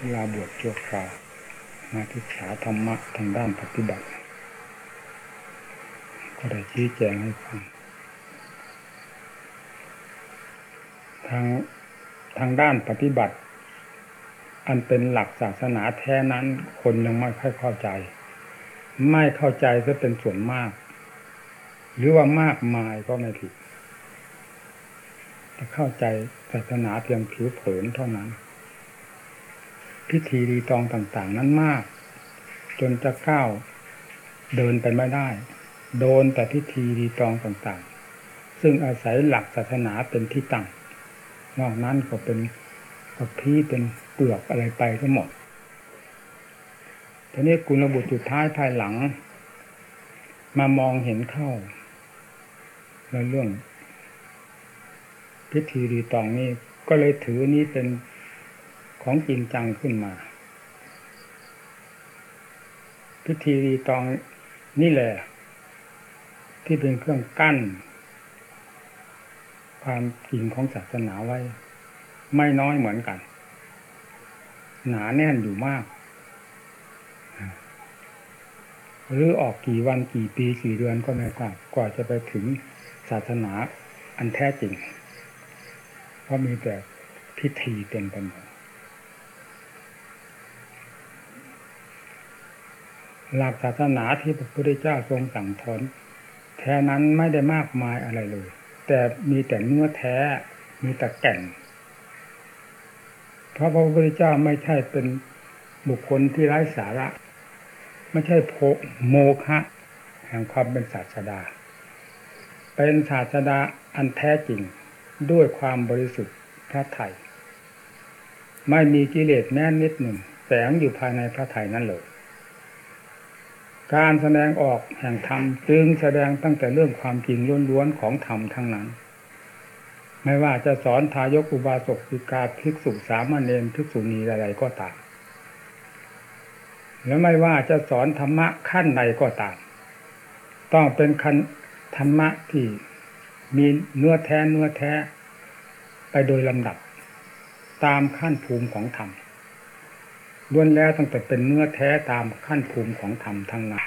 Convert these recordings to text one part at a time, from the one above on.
เวลาบวชชั่วคราวมาศึกษาธรรมะทางด้านปฏิบัติ ก็ได้ชี้แจงให้ฟังทางทางด้านปฏิบัติ อันเป็นหลักศาสนาแท้นั้น คนยังไม่ค่อยเข้าใจ ไม่เข้าใจจะเป็นส่วนมาก หรือว่ามากมายก็ไม่ผิดจะเข้าใจศาสนาเพียงผิวเผินเท่านั้น พิธีรีตองต่างๆ นั้นมาก จนจะก้าวเดินไปไม่ได้ โดนแต่พิธีรีตองต่างๆ ซึ่งอาศัยหลักศาสนาเป็นที่ตั้งนอกนั้นก็เป็นกับพีเป็นเปลือกอะไรไปทั้งหมดทีนี้กุลบุตรสุดท้ายภายหลัง มามองเห็นเข้าในเรื่องพิธีรีตองนี้ก็เลยถือนี้เป็น ของจริงจังขึ้นมา พิธีรีตองนี่แหละ ที่เป็นเครื่องกั้น ความจริงของศาสนาไว้ ไม่น้อยเหมือนกัน หนาแน่นอยู่มากหรือออกกี่วันกี่ปีกี่เดือนก็ไม่ทราบกว่าจะไปถึงศาสนาอันแท้จริง เพราะมีแต่พิธีเป็นไปหมด หลักศาสนาที่พระพุทธเจ้าทรงสั่งสอนแท้นั้นไม่ได้มากมายอะไรเลย แต่มีแต่เนื้อแท้มีแต่แก่น เพราะพระพุทธเจ้าไม่ใช่เป็นบุคคลที่ไร้สาระ ไม่ใช่โพโมฆะแห่งความเป็นศาสดา เป็นศาสดาอันแท้จริงด้วยความบริสุทธิ์พระไถ่ไม่มีกิเลสแม้นิดหนึ่งแฝงอยู่ภายในพระไถ่นั้นเลย การแสดงออกแห่งธรรมจึงแสดงตั้งแต่เรื่องความจริงล้วนๆของธรรมทั้งนั้น ไม่ว่าจะสอนทายกอุบาสกปิกาภิกษุสามเณรภิกษุณีอะไรก็ตามแล้วไม่ว่าจะสอนธรรมะขั้นใดก็ตาม ต้องเป็นคันธรรมะที่มีเนื้อแท้เนื้อแท้ ไปโดยลำดับ ตามขั้นภูมิของธรรม ล้วนแล้วตั้งแต่เป็นเนื้อแท้ตามขั้นภูมิของธรรมทั้งนั้น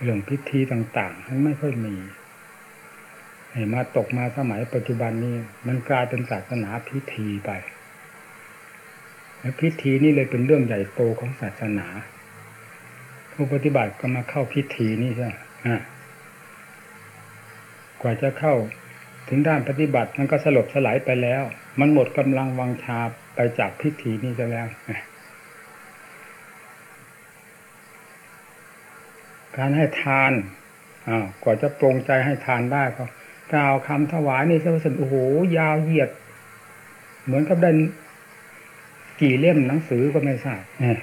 เรื่องพิธีต่างๆมันไม่ค่อยมีให้มาตกมาสมัยปัจจุบันนี้ มันกลายเป็นศาสนาพิธีไป และพิธีนี่เลยเป็นเรื่องใหญ่โตของศาสนา ผู้ปฏิบัติก็มาเข้าพิธีนี่ใช่ไหมกว่าจะเข้าถึงด้านปฏิบัติมันก็สลบสลายไปแล้ว มันหมดกำลังวังชา ไปจากพิธีนี้จะแล้วการให้ทานอ้ากว่าจะปรงใจให้ทานได้ก็กล่าวคำถวายนี่สัสนโอ้โหยาวเหยียด เหมือนกับได้กี่เล่มหนังสือก็ไม่ทราบเนี่ย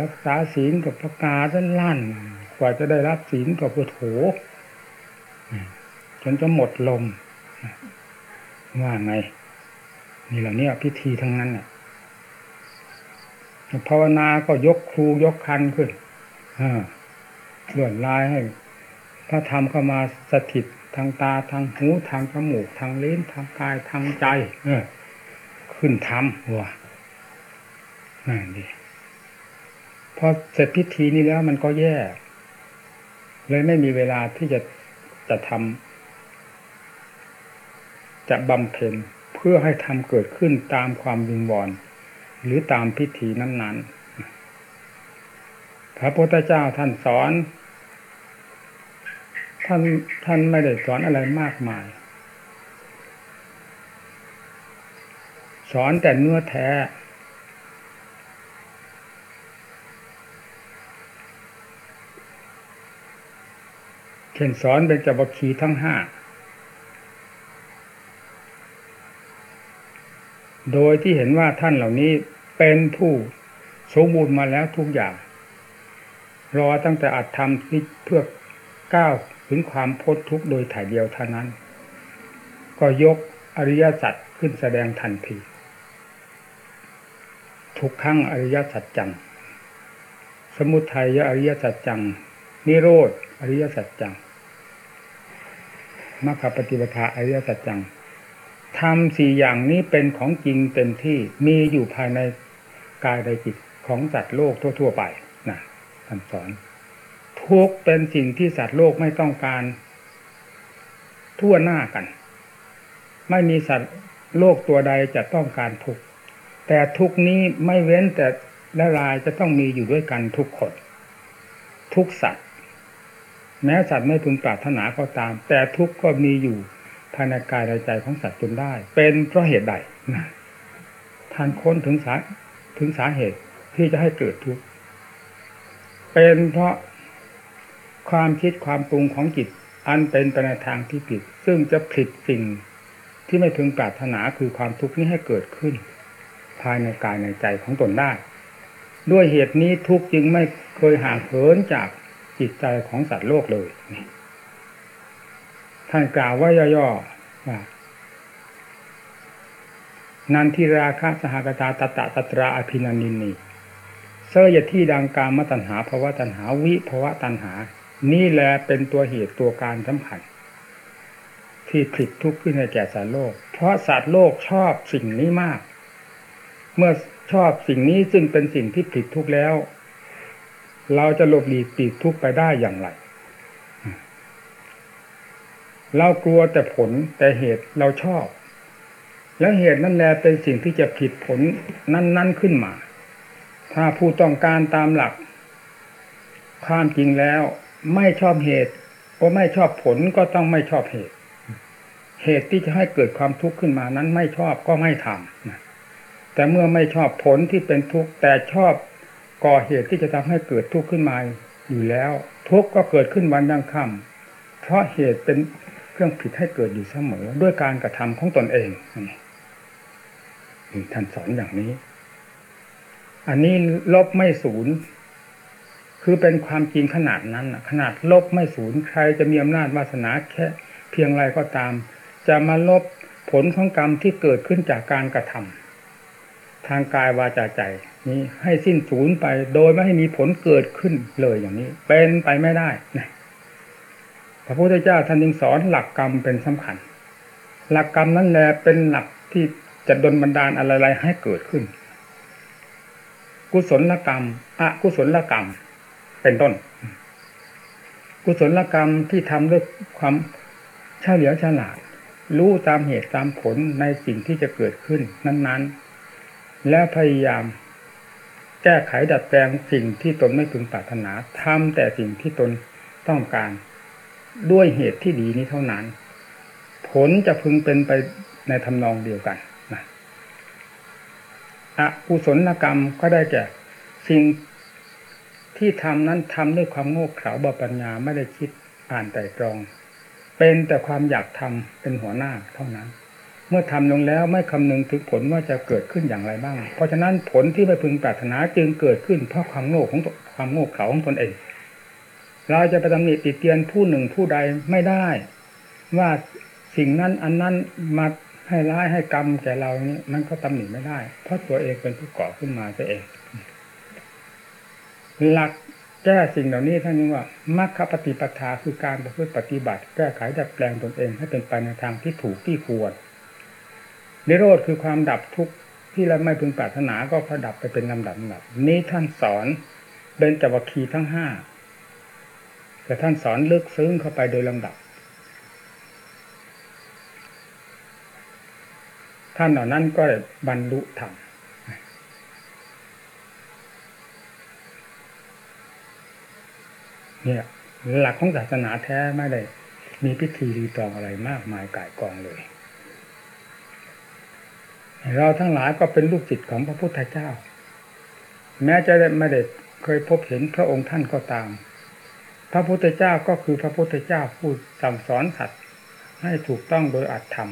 รักษาศีลกับประกาศลั่นกว่าจะได้รับศีลกับโถจนจะหมดลมว่าไง นี่แหละเนี่ยพิธีทั้งนั้นเนี่ยภาวนาก็ยกครูยกคันขึ้นเลื่อนลายให้ พระธรรมเข้ามาสถิตทางตาทางหูทางจมูกทางลิ้นทางกายทางใจเออขึ้นทำหัวนั่นดีพอเสร็จพิธีนี้แล้วมันก็แย่ เลยไม่มีเวลาที่จะจะทำจะบำเพ็ญ พื่อให้ทำเกิดขึ้นตามความวิงวอนหรือตามพิธีนั้น ๆ พระพุทธเจ้าท่านสอน ท่านท่านไม่ได้สอนอะไรมากมาย สอนแต่เนื้อแท้ เช่นสอนเป็นจับคีทั้งห้า โดยที่เห็นว่าท่านเหล่านี้เป็นผู้สมบูรณ์มาแล้วทุกอย่าง รอตั้งแต่อัดทำเพื่อก้าวถึงความพ้นทุกข์โดยถ่ายเดียวเท่านั้น ก็ยกอริยสัจขึ้นแสดงทันที ทุกครั้งอริยสัจจัง สมุทัยอริยสัจจัง นิโรธอริยสัจจังมรรคปฏิปทาอริยสัจจัง ทำสี่อย่างนี้เป็นของจริงเต็มที่มีอยู่ภายในกายในจิตของสัตว์โลกทั่ว ๆ ไปนะท่านสอนทุกเป็นสิ่งที่สัตว์โลกไม่ต้องการ ทั่วหน้ากัน ไม่มีสัตว์โลกตัวใดจะต้องการทุกแต่ทุกนี้ไม่เว้นแต่ละลายจะต้องมีอยู่ด้วยกันทุกคน ทุกสัตว์ แม้สัตว์ไม่พึงปรารถนาก็ตาม แต่ทุกก็มีอยู่ ภายในกายในใจของสัตว์จนได้ เป็นเพราะเหตุใดท่านค้นถึงสาถึงสาเหตุที่จะให้เกิดทุกข์เป็นเพราะความคิดความปรุงของจิต อันเป็นไปในทางที่ผิด ซึ่งจะผลิตสิ่งที่ไม่พึงปรารถนาคือความทุกข์นี้ให้เกิดขึ้น ภายในกายในใจของตนได้ ด้วยเหตุนี้ทุกข์จึงไม่เคยห่างเหินจากจิตใจของสัตว์โลกเลย ท่านกล่าวว่าย่อๆว่านันทิราคะสหกตาตตะตตราอภินันนินีเสยที่ดังกามตัณหาภาวะตัณหาวิภาวะตัณหา นี่แหละเป็นตัวเหตุตัวการสำคัญที่ผลิตทุกข์ขึ้นในแก่สัตว์โลก เพราะสัตว์โลกชอบสิ่งนี้มาก เมื่อชอบสิ่งนี้ซึ่งเป็นสิ่งที่ผลิตทุกข์แล้ว เราจะหลบหลีกปีกทุกข์ไปได้อย่างไร เรากลัวแต่ผลแต่เหตุเราชอบ แล้วเหตุนั่นแหละเป็นสิ่งที่จะผิดผลนั้น ๆขึ้นมา ถ้าผู้ต้องการตามหลัก ความจริงแล้ว ไม่ชอบเหตุก็ไม่ชอบผลก็ต้องไม่ชอบเหตุ เหตุที่จะให้เกิดความทุกข์ขึ้นมานั้นไม่ชอบก็ไม่ทำแต่เมื่อไม่ชอบผลที่เป็นทุกข์แต่ชอบก่อเหตุที่จะทำให้เกิดทุกข์ขึ้นมาอยู่แล้ว ทุกข์ก็เกิดขึ้นวันยังค่ำเพราะเหตุเป็น เครื่องผิดให้เกิดอยู่เสมอ ด้วยการกระทำของตนเองท่านสอนอย่างนี้ อันนี้ลบไม่ศูนย์คือเป็นความจริงขนาดนั้นขนาดลบไม่ศูนย์ใครจะมีอำนาจวาสนาแค่ เพียงไรก็ตาม จะมาลบผลของกรรมที่เกิดขึ้นจากการกระทำทางกายวาจาใจนี้ให้สิ้นศูนย์ไปโดยไม่ให้มีผลเกิดขึ้นเลยอย่างนี้ เป็นไปไม่ได้นะ พระพุทธเจ้าท่านจึงสอนหลักกรรมเป็นสำคัญ หลักกรรมนั่นแหละเป็นหลักที่จะดลบันดาลอะไรๆให้เกิดขึ้น กุศลกรรมอกุศลกรรม เป็นต้น กุศลกรรมที่ทำด้วยความเฉลียวฉลาด รู้ตามเหตุตามผลในสิ่งที่จะเกิดขึ้นนั้น ๆ และพยายามแก้ไขดัดแปลงสิ่งที่ตนไม่พึงปรารถนาทำแต่สิ่งที่ตนต้องการ ด้วยเหตุที่ดีนี้เท่านั้น ผลจะพึงเป็นไปในทำนองเดียวกันนะอกุศลกรรมก็ได้แก่สิ่งที่ทำนั้นทำด้วยความโง่เขลาบปัญญาไม่ได้คิดอ่านแต่ตรอง เป็นแต่ความอยากทำเป็นหัวหน้าเท่านั้น เมื่อทำลงแล้วไม่คำนึงถึงผลว่าจะเกิดขึ้นอย่างไรบ้าง เพราะฉะนั้นผลที่ไม่พึงปรารถนาจึงเกิดขึ้นเพราะความโง่ของความโง่เขลาของตนเอง เราจะไปตำหนิติเตียนผู้หนึ่งผู้ใดไม่ได้ ว่าสิ่งนั้นอันนั้นมาให้ร้ายให้กรรมแก่เรานี้มันก็ตำหนิไม่ได้ เพราะตัวเองเป็นผู้ก่อขึ้นมาตัวเอง หลักแก้สิ่งเหล่านี้ท่านนี้ว่ามัคคปฏิปทาคือการประพฤติปฏิบัติ แก้ไขดัดแปลงตนเอง ให้เป็นไปในทางที่ถูกที่ควรนิโรธคือความดับทุกข์ที่เราไม่พึงปรารถนาก็พอดับไปเป็นลำดับลำดับนี้ท่านสอนเป็นจวัคคีทั้งห้า แต่ท่านสอนลึกซึ้งเข้าไปโดยลำดับ ท่านเหล่านั้นก็บรรลุธรรมเนี่ยหลักของศาสนาแท้ไม่ได้ มีพิธีรีตองอะไรมากมายกายกองเลย เราทั้งหลายก็เป็นลูกศิษย์ของพระพุทธเจ้า แม้จะไม่ได้เคยพบเห็นพระองค์ท่านก็ตาม พระพุทธเจ้าก็คือพระพุทธเจ้าผู้สั่งสอนสัตว์ให้ถูกต้องโดยอัตธรรม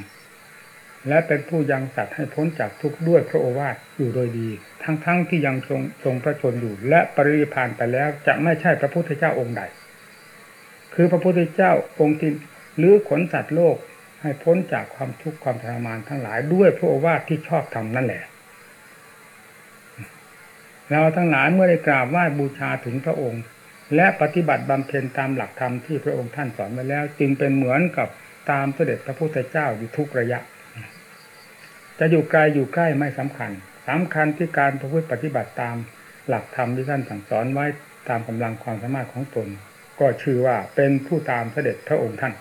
และเป็นผู้ยังสัตว์ให้พ้นจากทุกข์ด้วยพระโอวาทอยู่โดยดี ทั้งๆทที่ยังทรงทรงพระชนอยู่และปริพานไปแล้วจะไม่ใช่พระพุทธเจ้าองค์ใด คือพระพุทธเจ้าองค์ที่ลื้อขนสัตว์โลกให้พ้นจากความทุกข์ความทรมานทั้งหลายด้วยพระโอวาทที่ชอบทำนั่นแหละเราทั้งหลายเมื่อได้กราบไหว้บูชาถึงพระองค์ และปฏิบัติบำเพ็ญตามหลักธรรมที่พระองค์ท่านสอนไว้แล้ว จึงเป็นเหมือนกับตามเสด็จพระพุทธเจ้าอยู่ทุกระยะ จะอยู่ไกลอยู่ใกล้ไม่สำคัญสำคัญที่การประพฤติปฏิบัติตามหลักธรรมที่ท่านสั่งสอนไว้ตามกำลังความสามารถของตน ก็ชื่อว่าเป็นผู้ตามเสด็จพระองค์ท่าน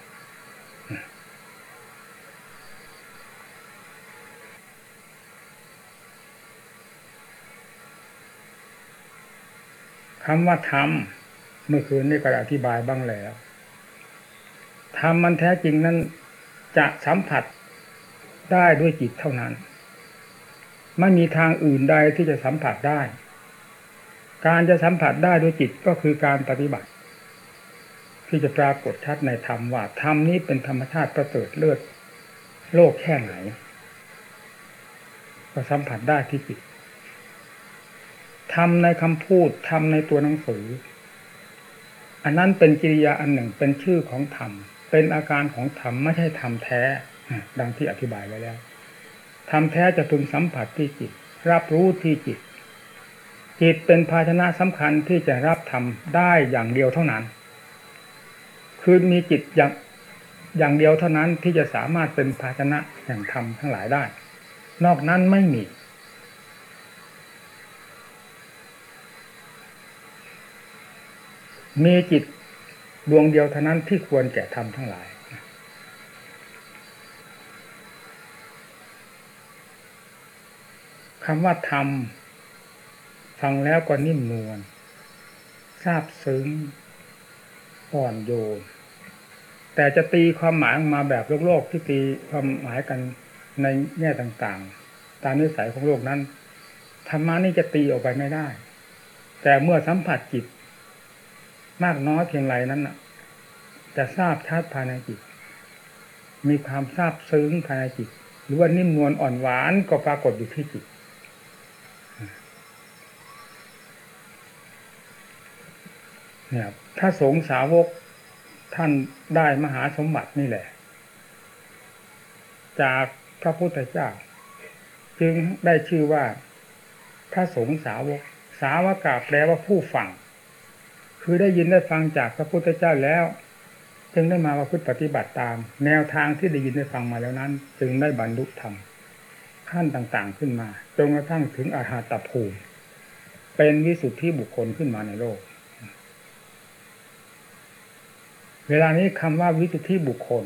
คำว่าธรรม มื่อคืนนี้ก็อธิบายบ้างแล้วธรรมมันแท้จริงนั้นจะสัมผัสได้ด้วยจิตเท่านั้น ไม่มีทางอื่นใดที่จะสัมผัสได้ การจะสัมผัสได้ด้วยจิตก็คือการปฏิบัติ ที่จะปรากฏชัดในธรรมว่าธรรมนี้เป็นธรรมชาติประเสริฐเลิศโลกแค่ไหน ก็สัมผัสได้ที่จิตทำในคำพูดทำในตัวหนังสือ อันนั้นเป็นกิริยาอันหนึ่งเป็นชื่อของธรรม เป็นอาการของธรรมไม่ใช่ธรรมแท้ ดังที่อธิบายไว้แล้วธรรมแท้จะพึงสัมผัสที่จิต รับรู้ที่จิต จิตเป็นภาชนะสำคัญที่จะรับธรรมได้อย่างเดียวเท่านั้น คือมีจิตอย่างอย่างเดียวเท่านั้นที่จะสามารถเป็นภาชนะแห่งธรรมทั้งหลายได้ นอกนั้นไม่มี มีจิตดวงเดียวเท่านั้นที่ควรแก่ทำทั้งหลาย คำว่าธรรม ฟังแล้วก็นิ่มนวลทราบซึ้งอ่อนโยน แต่จะตีความหมายมาแบบโลกโลกที่ตีความหมายกันในแง่ต่างๆ ตามนิสัยของโลกนั้นธรรมะนี่จะตีออกไปไม่ได้ แต่เมื่อสัมผัสจิต มากน้อยเพียงไรนั้นจะทราบชัดภายในจิต มีความทราบซึ้งภายในจิต หรือว่านิ่มนวลอ่อนหวานก็ปรากฏอยู่ที่จิตเนี่ยถ้าสงสาวกท่านได้มหาสมบัตินี่แหละ จากพระพุทธเจ้า จึงได้ชื่อว่า พระสงสาวก สาวกาแปลว่าผู้ฟัง คือได้ยินได้ฟังจากพระพุทธเจ้าแล้ว จึงได้มาประพฤติปฏิบัติตาม แนวทางที่ได้ยินได้ฟังมาแล้วนั้น จึงได้บรรลุธรรมขั้นต่างๆขึ้นมาจนกระทั่งถึงอาหาตภูมิ เป็นวิสุทธิบุคคลขึ้นมาในโลก เวลานี้คำว่าวิสุทธิบุคคล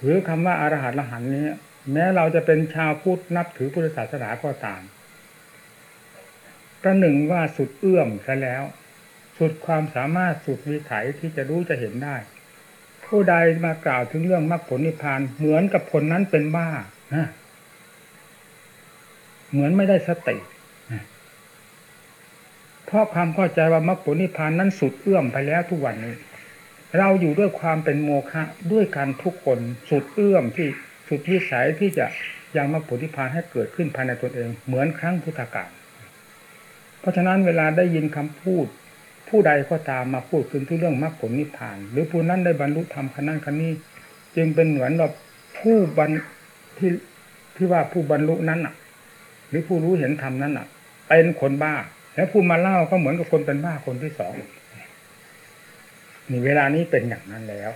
หรือคำว่าอารหัตละหันนี้ แม้เราจะเป็นชาวพุทธนับถือพุทธศาสนาก็ตามประหนึ่งว่าสุดเอื้อมซะแล้ว สุดความสามารถสุดวิถัยที่จะรู้จะเห็นได้ ผู้ใดมากล่าวถึงเรื่องมรรคผลนิพพานเหมือนกับคนนั้นเป็นบ้าเหมือนไม่ได้สติเพราะความเข้าใจว่ามรรคผลนิพพานนั้นสุดเอื้อมไปแล้วทุกวันนี้ เราอยู่ด้วยความเป็นโมฆะด้วยกันทุกคนสุดเอื้อมที่สุดวิสัยที่จะยังมรรคผลนิพพานให้เกิดขึ้นภายในตนเอง เหมือนครั้งพุทธกาลเพราะฉะนั้นเวลาได้ยินคำพูด ผู้ใดก็ตามมาพูดถึงทุกเรื่องมรรคผลนิพพาน หรือผู้นั้นได้บรรลุธรรมขนั้นคันนี้ จึงเป็นเหมือนแบบผู้บรรที่ที่ว่าผู้บรรลุนั้นอะ หรือผู้รู้เห็นธรรมนั้นอะ เป็นคนบ้า แล้วผู้มาเล่าก็เหมือนกับคนเป็นบ้าคนที่สองนี่เวลานี้เป็นอย่างนั้นแล้ว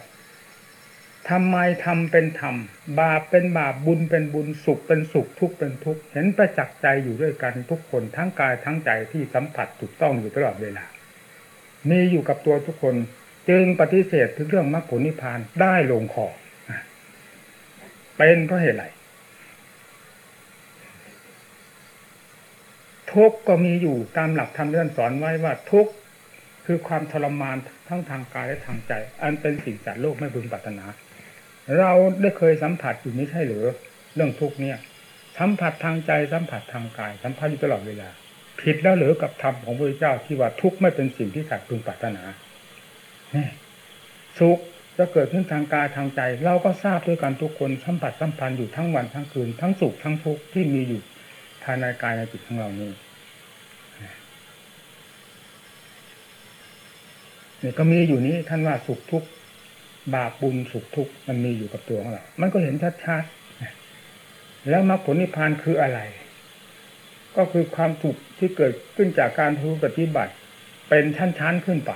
ทำไมทำเป็นธรรม บาปเป็นบาปบุญเป็นบุญสุขเป็นสุขทุกข์เป็นทุกข์เห็นประจักษ์ใจอยู่ด้วยกันทุกคนทั้งกายทั้งใจที่สัมผัสถูกต้องอยู่ตลอดเวลา มีอยู่กับตัวทุกคน จึงปฏิเสธถึงเรื่องมรรคผลนิพพานได้ลงคอเป็นเพราะเหตุไรทุกก็มีอยู่ตามหลักธรรมเรื่องสอนไว้ว่าทุกคือความทรมานทั้งทางกายและทางใจ อันเป็นสิ่งจัดโลกไม่พึงปรารถนา เราได้เคยสัมผัสอยู่ไม่ใช่หรือเรื่องทุกเนี่ย สัมผัสทางใจสัมผัสทางกาย สัมผัสอยู่ตลอดเวลา ผิดแล้วหรือกับธรรมของพระเจ้าที่ว่าทุกข์ไม่เป็นสิ่งที่สัตว์พึงปรารถนาสุขจะเกิดขึ้นทางกายทางใจ เราก็ทราบด้วยกันทุกคนสัมผัสสัมพันธ์อยู่ทั้งวันทั้งคืน ทั้งสุขทั้งทุกข์ที่มีอยู่ภายในกายในจิตของเรานี้เนี่ยก็มีอยู่นี้ท่านว่าสุขทุกข์บาปบุญสุขทุกข์มันมีอยู่กับตัวของเรา มันก็เห็นชัดๆแล้วมรรคผลนิพพานคืออะไร ก็คือความสุขที่เกิดขึ้นจากการทูปฏิบัติ เป็นชั้นๆขึ้นไป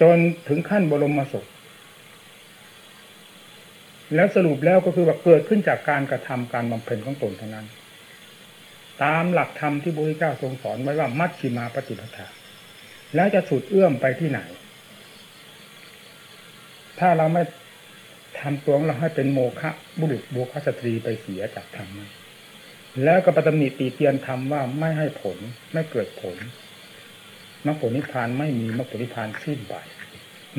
จนถึงขั้นบรมสุขแล้วสรุปแล้วก็คือว่าเกิดขึ้นจากการกระทำการบำเพ็ญของตนเทั้งนั้น ตามหลักธรรมที่พระพุทธเจ้าทรงสอนไว้ว่ามัชชิมาปฏิปทา แล้วจะสุดเอื้อมไปที่ไหน ถ้าเราไม่ทำตัวเราให้เป็นโมฆะบุรุษโมฆะสตรีไปเสียจากธรรมนั้น แล้วก็ปตำหนิตีเตียนธรรมว่าไม่ให้ผลไม่เกิดผลมรรคผลนิพพานไม่มีมรรคผลนิพพานสิ้นไป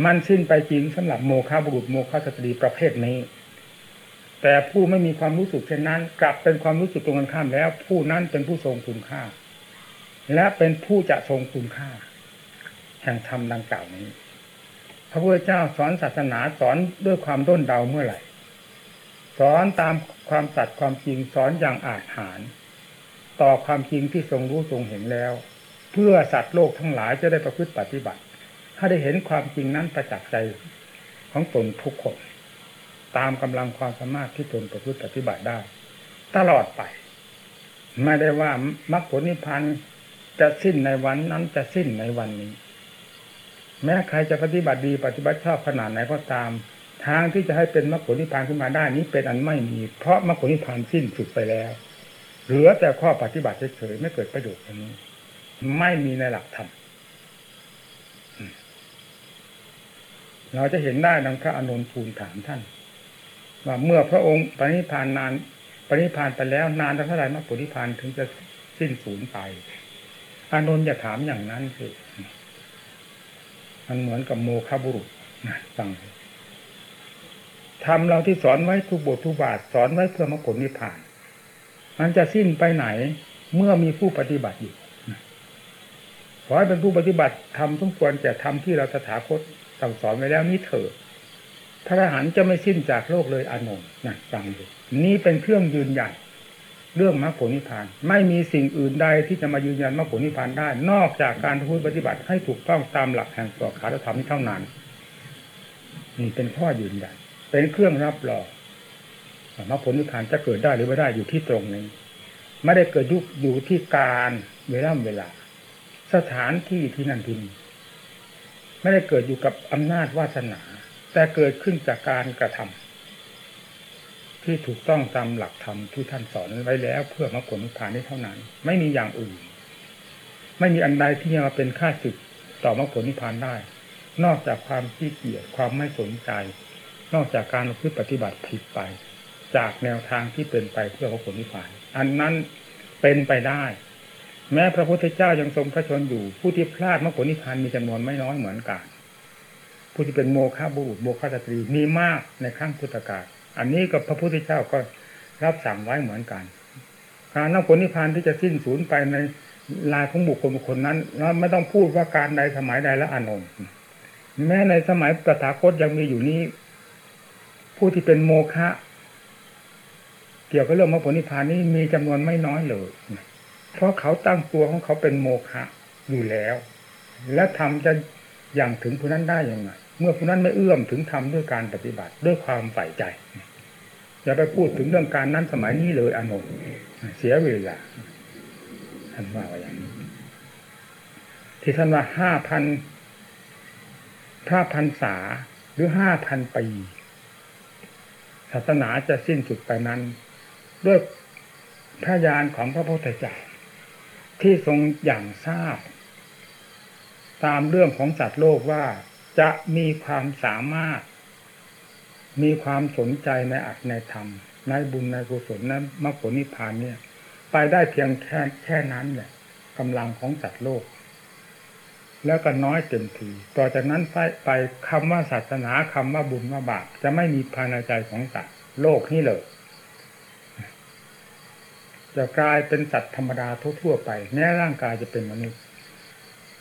มันสิ้นไปจริงสำหรับโมฆะบุรุษโมฆะสตรีประเภทนี้ แต่ผู้ไม่มีความรู้สึกเช่นนั้น กลับเป็นความรู้สึกตรงกันข้ามแล้ว ผู้นั้นเป็นผู้ทรงคุณค่า และเป็นผู้จะทรงคุณค่า แห่งธรรมดังกล่าวนี้ พระพุทธเจ้าสอนศาสนาสอนด้วยความด้นเดาเมื่อไหร่ อนตามความสัตย์ความจริงสอนอย่างอาจหาร ต่อความจริงที่ทรงรู้ทรงเห็นแล้ว เพื่อสัตว์โลกทั้งหลายจะได้ประพฤติปฏิบัติ ถ้าได้เห็นความจริงนั้นประจักษ์ใจของตนทุกคน ตามกำลังความสามารถที่ตนประพฤติปฏิบัติได้ ตลอดไปไม่ได้ว่ามรรคผลนิพพานจะสิ้นในวันนั้นจะสิ้นในวันนี้ แม้ใครจะปฏิบัติดีปฏิบัติชอบขนาดไหนก็ตาม ทางที่จะให้เป็นมรรคผลนิพพานขึ้นมาได้นี้เป็นอันไม่มี เพราะมรรคผลนิพพานสิ้นสุดไปแล้ว เหลือแต่ข้อปฏิบัติเฉยๆไม่เกิดประโยชน์อันนี้ ไม่มีในหลักธรรมเราจะเห็นได้ดังพระอนุนทูลถามท่านว่าเมื่อพระองค์ปณิพานนานปณิพานไปแล้วนานเท่าไหร่มรรคผลนิพพานถึงจะสิ้นสูญไป อานนท์อย่าถามอย่างนั้นสิมันเหมือนกับโมฆะบุรุษนะฟัง ทำเราที่สอนไว้ทุกบททุกบาทสอนไว้เพื่อมรรคผลนิพพาน มันจะสิ้นไปไหนเมื่อมีผู้ปฏิบัติอยู่ขอให้เป็นผู้ปฏิบัติทำสมควรจะทำที่เราตถาคตสั่งสอนไว้แล้วนี้เถิดพระอรหันต์จะไม่สิ้นจากโลกเลยอานนท์นะฟังดูนี่เป็นเครื่องยืนยันเรื่องมรรคผลนิพพาน ไม่มีสิ่งอื่นใดที่จะมายืนยันมรรคผลนิพพานได้ นอกจากการพูดปฏิบัติให้ถูกต้องตามหลักแห่งสวขาธรรมเท่านั้นนี่เป็นข้อยืนยัน เป็นเครื่องรับรองมรรคผลนิพพานจะเกิดได้หรือไม่ได้อยู่ที่ตรงนี้ ไม่ได้เกิดยุคอยู่ที่การเวลาเวลา สถานที่ที่นั่นที่นี่ไม่ได้เกิดอยู่กับอำนาจวาสนา แต่เกิดขึ้นจากการกระทำที่ถูกต้องตามหลักธรรมที่ท่านสอนไว้แล้ว เพื่อมรรคผลนิพพานนี้เท่านั้น ไม่มีอย่างอื่น ไม่มีอันใดที่จะมาเป็นค่าศึกต่อมรรคผลนิพพานได้ นอกจากความขี้เกียจความไม่สนใจ นอกจากการพึ่ปฏิบัติผิดไป จากแนวทางที่เป็นไปเพื่อมรรคผลนิพพาน อันนั้นเป็นไปได้ แม้พระพุทธเจ้ายังทรงพระชนอยู่ ผู้ที่พลาดมรรคผลนิพพานมีจำนวนไม่น้อยเหมือนกันผู้ที่เป็นโมฆะบุรุษโมฆะสตรีมีมากในครั้งพุทธกาลอันนี้กับพระพุทธเจ้าก็รับสั่งไว้เหมือนกันการมรรคผลนิพพานที่จะสิ้นสูญไปในลายของบุคคลบุคคลนั้นเราไม่ต้องพูดว่าการใดสมัยใดและอานนท์แม้ในสมัยตถาคตยังมีอยู่นี้ ผู้ที่เป็นโมฆะเกี่ยวกับเรื่องมรรคผลนิพพานนี้มีจำนวนไม่น้อยเลย เพราะเขาตั้งตัวของเขาเป็นโมฆะอยู่แล้ว และทำจะอย่างถึงผู้นั้นได้ยังไงเมื่อผู้นั้นไม่เอื้อมถึงทำด้วยการปฏิบัติด้วยความใฝ่ใจอย่าไปพูดถึงเรื่องการนั้นสมัยนี้เลยอนนท์เสียเวลาท่านว่าอย่างนี้ที่ท่านว่าห้าพันพระพันษาหรือห้าพันปี ศาสนาจะสิ้นสุดไปนั้น ด้วยพระญาณของพระพุทธเจ้าที่ทรงอย่างทราบ ตามเรื่องของสัตว์โลกว่าจะมีความสามารถ มีความสนใจในอัตในธรรม ในบุญในกุศลนั้นมรรคผลนิพพานเนี่ย ไปได้เพียงแค่แค่นั้นแหละกำลังของสัตว์โลก แล้วก็น้อยเต็มทีต่อจากนั้นไปไปคำว่าศาสนาคำว่าบุญว่าบาปจะไม่มีภายในใจของสัตว์โลกนี้เลยจะกลายเป็นสัตว์ธรรมดาทั่วๆไป แม้ร่างกายจะเป็นมนุษย์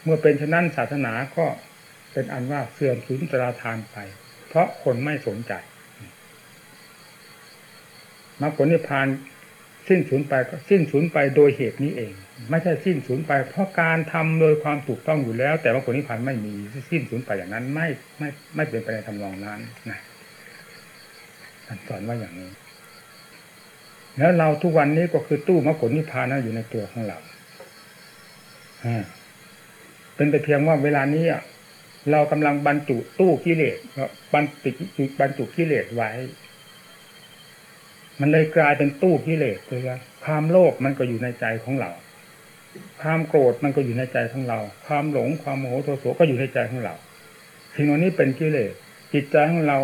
เมื่อเป็นฉะนั้นศาสนาก็เป็นอันว่าเสื่อมสูญตราทานไป เพราะคนไม่สนใจมรรคผลนิพพาน สิ้นสูญไปก็สิ้นสูญไปโดยเหตุนี้เอง ไม่ใช่สิ้นสูญไป เพราะการทำโดยความถูกต้องอยู่แล้ว แต่มรรคผลนิพพานไม่มีสิ้นสูญไปอย่างนั้น ไม่ไม่ไม่เป็นไปในทำนองนั้นนะท่านสอนว่าอย่างนี้ แล้วเราทุกวันนี้ก็คือตู้มรรคผลนิพพานนะอยู่ในตัวของเราเป็นแต่เพียงว่าเวลานี้เรากำลังบรรจุตู้กิเลสบรรจุบรรจุกิเลสไว้ มันเลยกลายเป็นตู้กิเลสเลยความโลภมันก็อยู่ในใจของเรา ความโกรธมันก็อยู่ในใจของเรา ความหลงความโมโหโทโสก็อยู่ในใจของเรา สิ่งเหล่านี้เป็นกิเลสจิตใจของเรา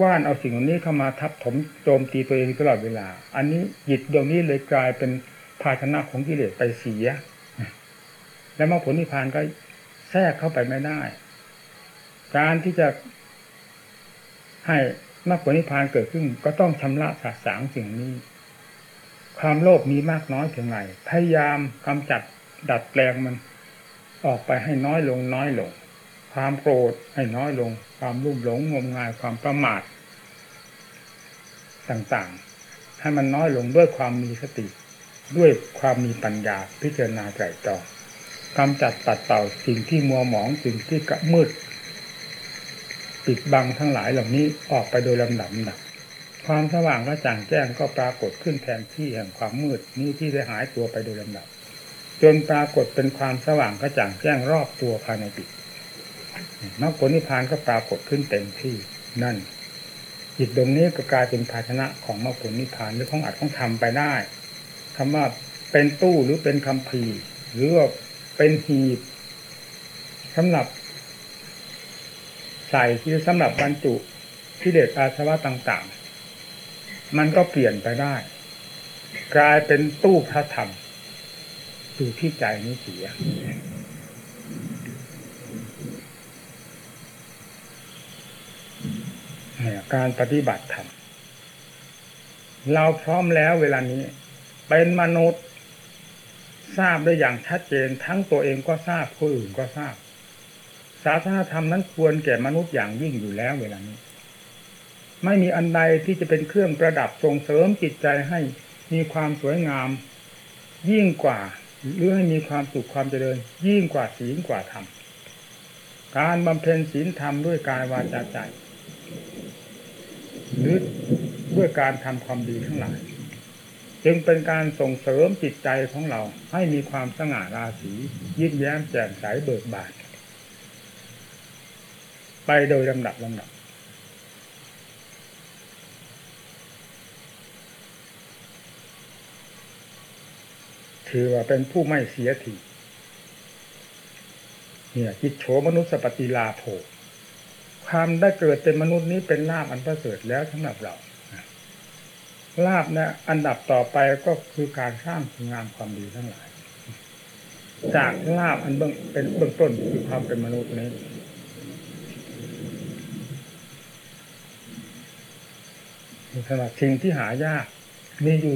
ว่านเอาสิ่งเหล่านี้เข้ามาทับถมโจมตีตัวเองตลอดเวลา อันนี้จิตดวงนี้เลยกลายเป็นภาชนะของกิเลสไปเสีย และมรรคผลนิพพานก็แทรกเข้าไปไม่ได้ การที่จะให้ มรรคผลนิพพานเกิดขึ้น ก็ต้องชำระสาสางสิ่งนี้ ความโลภมีมากน้อยเพียงไรพยายามกำจัดดัดแปลงมันออกไปให้น้อยลงน้อยลง ความโกรธให้น้อยลง ความรุ่มหลงงมงายความประมาทต่างๆ ให้มันน้อยลงด้วยความมีสติ ด้วยความมีปัญญาพิจารณาไตรตรองกำจัดตัดเต่าสิ่งที่มัวหมองสิ่งที่กระมืด ปิดบังทั้งหลายเหล่านี้ออกไปโดยลำดับดับความสว่างและจ่างแจ้งก็ปรากฏขึ้นแทนที่แห่งความมืดนี้ที่ได้หายตัวไปโดยลำดับ จนปรากฏเป็นความสว่างกระจ่างแจ้งรอบตัวภายในจิตมรรคผลนิพพานก็ปรากฏขึ้นเต็มที่นั่นจิตดวงนี้ก็กลายเป็นภาชนะของมรรคผลนิพพานหรือของอัดของทำไปได้คำว่าเป็นตู้หรือเป็นคำพีหรือว่าเป็นหีบสำหรับ ใส่ที่สำหรับบรรจุที่เดชอาสวะต่าง ๆ มันก็เปลี่ยนไปได้ กลายเป็นตู้พระธรรมอยู่ที่ใจนี้เสียการปฏิบัติธรรมเราพร้อมแล้วเวลานี้ เป็นมนุษย์ ทราบได้อย่างชัดเจนทั้งตัวเองก็ทราบผู้อื่นก็ทราบาสนาธรรมนั้นควรแก่มนุษย์อย่างยิ่งอยู่แล้วเวลานี้ ไม่มีอันใดที่จะเป็นเครื่องประดับส่งเสริมจิตใจให้มีความสวยงาม ยิ่งกว่าหรือให้มีความสุขความเจริญ ยิ่งกว่าศีลกว่าธรรมการบำเพ็ญศีลธรรมด้วยกายวาจาใจหรือด้วยการทำความดีทั้งหลาย จึงเป็นการส่งเสริมจิตใจของเราให้มีความสง่าราศียิ้มแย้มแจ่มใสเบิกบาน ไปโดยลำดับลำดับ ถือว่าเป็นผู้ไม่เสียทีเนี่ยจิตโฉมนุษย์สปฏิลาโภความได้เกิดเป็นมนุษย์นี้เป็นลาบอันประเสริฐแล้วสำหรับเราลาบนะอันดับต่อไปก็คือการสร้างคุณงามความดีทั้งหลาย จากลาบอันเบื้องเป็นเบื้องต้นคือความเป็นมนุษย์นี้ สำหรับสิ่งที่หายาก มีอยู่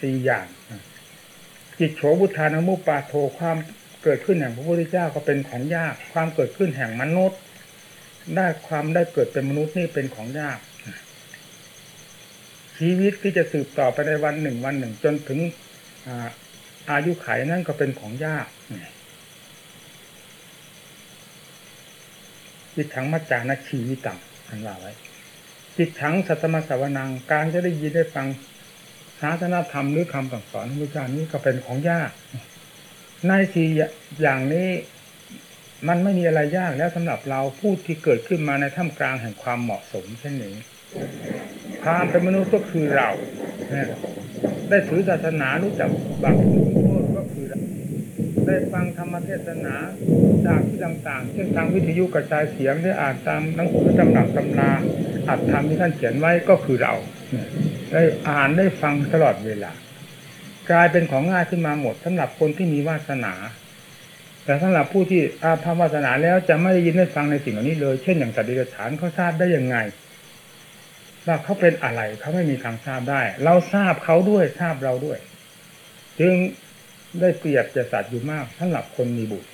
สี่อย่างจิตโฉบุทานามุปาโทความเกิดขึ้นแห่งพระพุทธเจ้าก็เป็นของยาก ความเกิดขึ้นแห่งมนุษย์ ได้ความได้เกิดเป็นมนุษย์นี่เป็นของยาก ชีวิตที่จะสืบต่อไปในวันหนึ่งวันหนึ่ง จนถึงอายุไขนั่นก็เป็นของยากจิตถังมัจจานะชีวิตังทันว่าไว้ จิตถังสัตมสวนังการจะได้ยินได้ฟังศาสนาธรรมหรือคำสั่งสอนของพระเจ้านี้ก็เป็นของยากในสี่อย่างนี้มันไม่มีอะไรยากแล้วสำหรับเราผู้ที่เกิดขึ้นมาในท่ามกลางแห่งความเหมาะสมเช่นนี้ความเป็นมนุษย์ก็คือเราได้ถือศาสนารู้จักบาปคุณโทษก็คือได้ฟังธรรมเทศนาจากที่ต่างๆเช่นทางวิทยุกระจายเสียงได้อ่านตามหนังสือตำหนักตำรา อัดธรรมที่ท่านเขียนไว้ก็คือเราได้อ่านได้ฟังตลอดเวลา กลายเป็นของง่ายขึ้นมาหมดสำหรับคนที่มีวาสนา แต่สำหรับผู้ที่อาภัพวาสนาแล้วจะไม่ได้ยินได้ฟังในสิ่งเหล่านี้เลย เช่นอย่างสัตว์ดิบฉานเขาทราบได้ยังไงว่าเขาเป็นอะไรเขาไม่มีทางทราบได้ เราทราบเขาด้วยทราบเราด้วย จึงได้เปรียบจะสัตว์อยู่มากสำหรับคนมีบุญ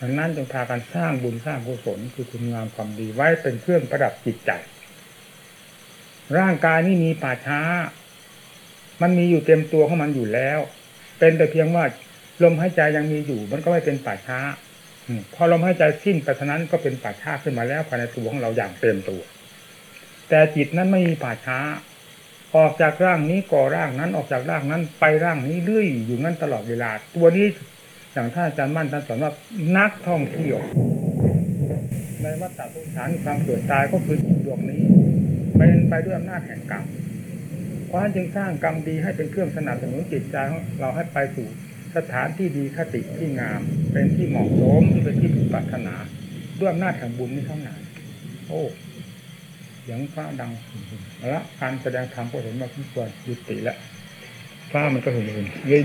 ดังนั้นจงพากันสร้างบุญสร้างกุศลคือคุณงามความดีไว้เป็นเครื่องประดับจิตใจ ร่างกายนี้มีป่าช้า มันมีอยู่เต็มตัวของมันอยู่แล้ว เป็นแต่เพียงว่าลมหายใจยังมีอยู่ มันก็ไม่เป็นป่าช้าพอลมหายใจสิ้นไปเท่านั้นก็เป็นป่าช้าขึ้นมาแล้วภายในตัวของเราอย่างเต็มตัว แต่จิตนั้นไม่มีป่าช้า ออกจากร่างนี้ก่อร่างนั้นออกจากร่างนั้นไปร่างนี้เรื่อยอยู่งั้นตลอดเวลา ตัวนี้ อย่างท่านอาจารย์มั่นท่านสอนว่านักท่องเที่ยวในวัฏฏะสงสารความเกิดตายก็คือจิตดวงนี้เป็นไปด้วยอำนาจแห่งกรรมเพราะฉะนั้นจึงสร้างกรรมดีให้เป็นเครื่องสนับสนุนจิตใจของเราให้ไปสู่สถานที่ดีคติที่งาม เป็นที่เหมาะสมเป็นที่พึงปรารถนา ด้วยอำนาจแห่งบุญนี้เท่านั้นโอ้เสียงฟ้าดังละการแสดงธรรมก็เห็นว่าสมควรยุติแล้วฟ้ามันก็เหึ่งๆเลย